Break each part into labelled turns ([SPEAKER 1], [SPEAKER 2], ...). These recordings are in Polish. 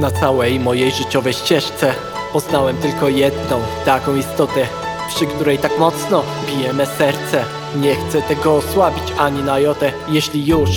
[SPEAKER 1] Na całej mojej życiowej ścieżce poznałem tylko jedną taką istotę, przy której tak mocno bije me serce. Nie chcę tego osłabić ani na jotę, jeśli już,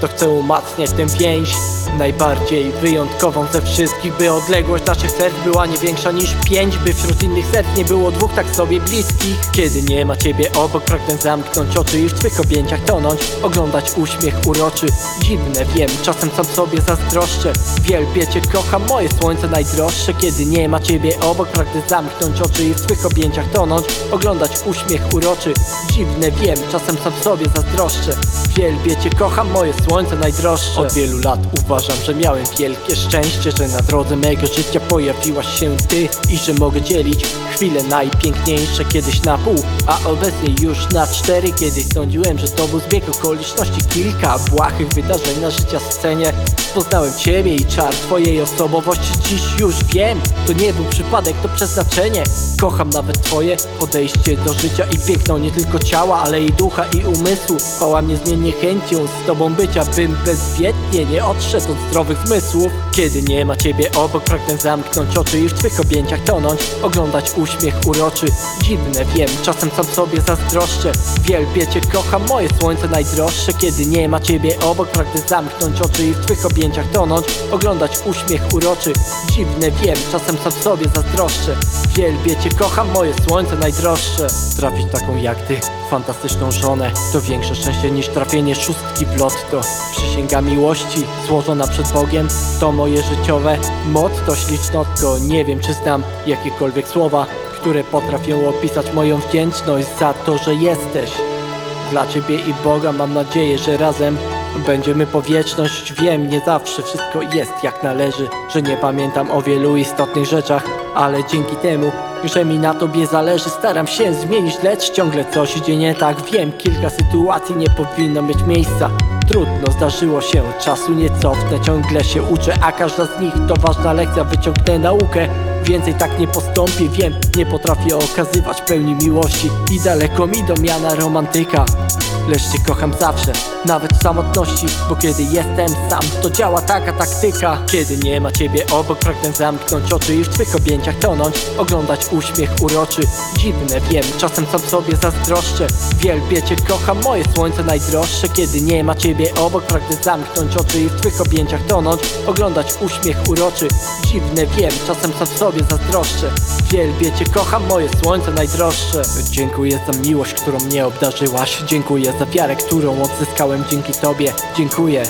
[SPEAKER 1] to chcę umacniać tę więź. Najbardziej wyjątkową ze wszystkich, by odległość naszych serc była nie większa niż pięć, by wśród innych serc nie było dwóch tak sobie bliskich. Kiedy nie ma ciebie obok, pragnę zamknąć oczy i w twych objęciach tonąć, oglądać uśmiech uroczy. Dziwne wiem, czasem sam sobie zazdroszczę. Wielbię cię, kocham moje słońce najdroższe. Kiedy nie ma ciebie obok, pragnę zamknąć oczy i w twych objęciach tonąć, oglądać uśmiech uroczy. Dziwne wiem, czasem sam sobie zazdroszczę. Wielbię cię, kocham moje słońce najdroższe. Od wielu lat uważam, że miałem wielkie szczęście, że na drodze mego życia pojawiłaś się ty i że mogę dzielić chwile najpiękniejsze kiedyś na pół, a obecnie już na cztery. Kiedyś sądziłem, że to był zbieg okoliczności, kilka błahych wydarzeń na życia scenie. Poznałem ciebie i czar twojej osobowości, dziś już wiem, to nie był przypadek, to przeznaczenie. Kocham nawet twoje podejście do życia i piękno nie tylko ciała, ale i ducha i umysłu. Chwała mnie zmiennie chęcią z tobą bycia, bym bezwiednie nie odszedł od zdrowych zmysłów. Kiedy nie ma ciebie obok, pragnę zamknąć oczy i w twych objęciach tonąć, oglądać uśmiech uroczy. Dziwne wiem, czasem sam sobie zazdroszczę. Wielbię cię, kocham moje słońce najdroższe. Kiedy nie ma ciebie obok, pragnę zamknąć oczy i w twych objęciach tonąć, oglądać uśmiech uroczy. Dziwne wiem, czasem sam sobie zazdroszczę. Wielbię cię, kocham moje słońce najdroższe. Trafić taką jak ty, fantastyczną żonę, to większe szczęście niż trafienie szóstki w lotto. Przysięga miłości, złożona przed Bogiem, to moje życiowe motto ślicznotko. Nie wiem, czy znam jakiekolwiek słowa, które potrafią opisać moją wdzięczność za to, że jesteś. Dla Ciebie i Boga mam nadzieję, że razem będziemy po wieczność. Wiem, nie zawsze wszystko jest jak należy, że nie pamiętam o wielu istotnych rzeczach, ale dzięki temu, że mi na Tobie zależy, staram się zmienić, lecz ciągle coś idzie nie tak. Wiem, kilka sytuacji nie powinno mieć miejsca. Trudno, zdarzyło się, czasu nie cofnę, ciągle się uczę, a każda z nich to ważna lekcja, wyciągnę naukę. Więcej tak nie postąpię, wiem, nie potrafię okazywać pełni miłości i daleko mi do miana romantyka. Lecz cię kocham zawsze, nawet w samotności Bo kiedy jestem sam, to działa taka taktyka. Kiedy nie ma ciebie obok, pragnę zamknąć oczy I w twych objęciach tonąć, oglądać uśmiech uroczy. Dziwne wiem, czasem sam sobie zazdroszczę. Wielbię cię, kocham moje słońce najdroższe. Kiedy nie ma ciebie obok, pragnę zamknąć oczy I w twych objęciach tonąć, oglądać uśmiech uroczy. Dziwne wiem, czasem sam sobie zazdroszczę. Wielbię cię, kocham moje słońce najdroższe. Dziękuję za miłość, którą mnie obdarzyłaś. Dziękuję za wiarę, którą odzyskałem dzięki tobie. Dziękuję,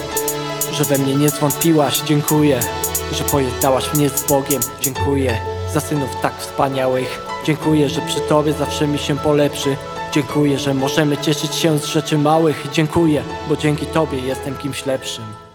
[SPEAKER 1] że we mnie nie zwątpiłaś. Dziękuję, że pojednałaś mnie z Bogiem. Dziękuję za synów tak wspaniałych. Dziękuję, że przy tobie zawsze mi się polepszy. Dziękuję, że możemy cieszyć się z rzeczy małych. Dziękuję, bo dzięki tobie jestem kimś lepszym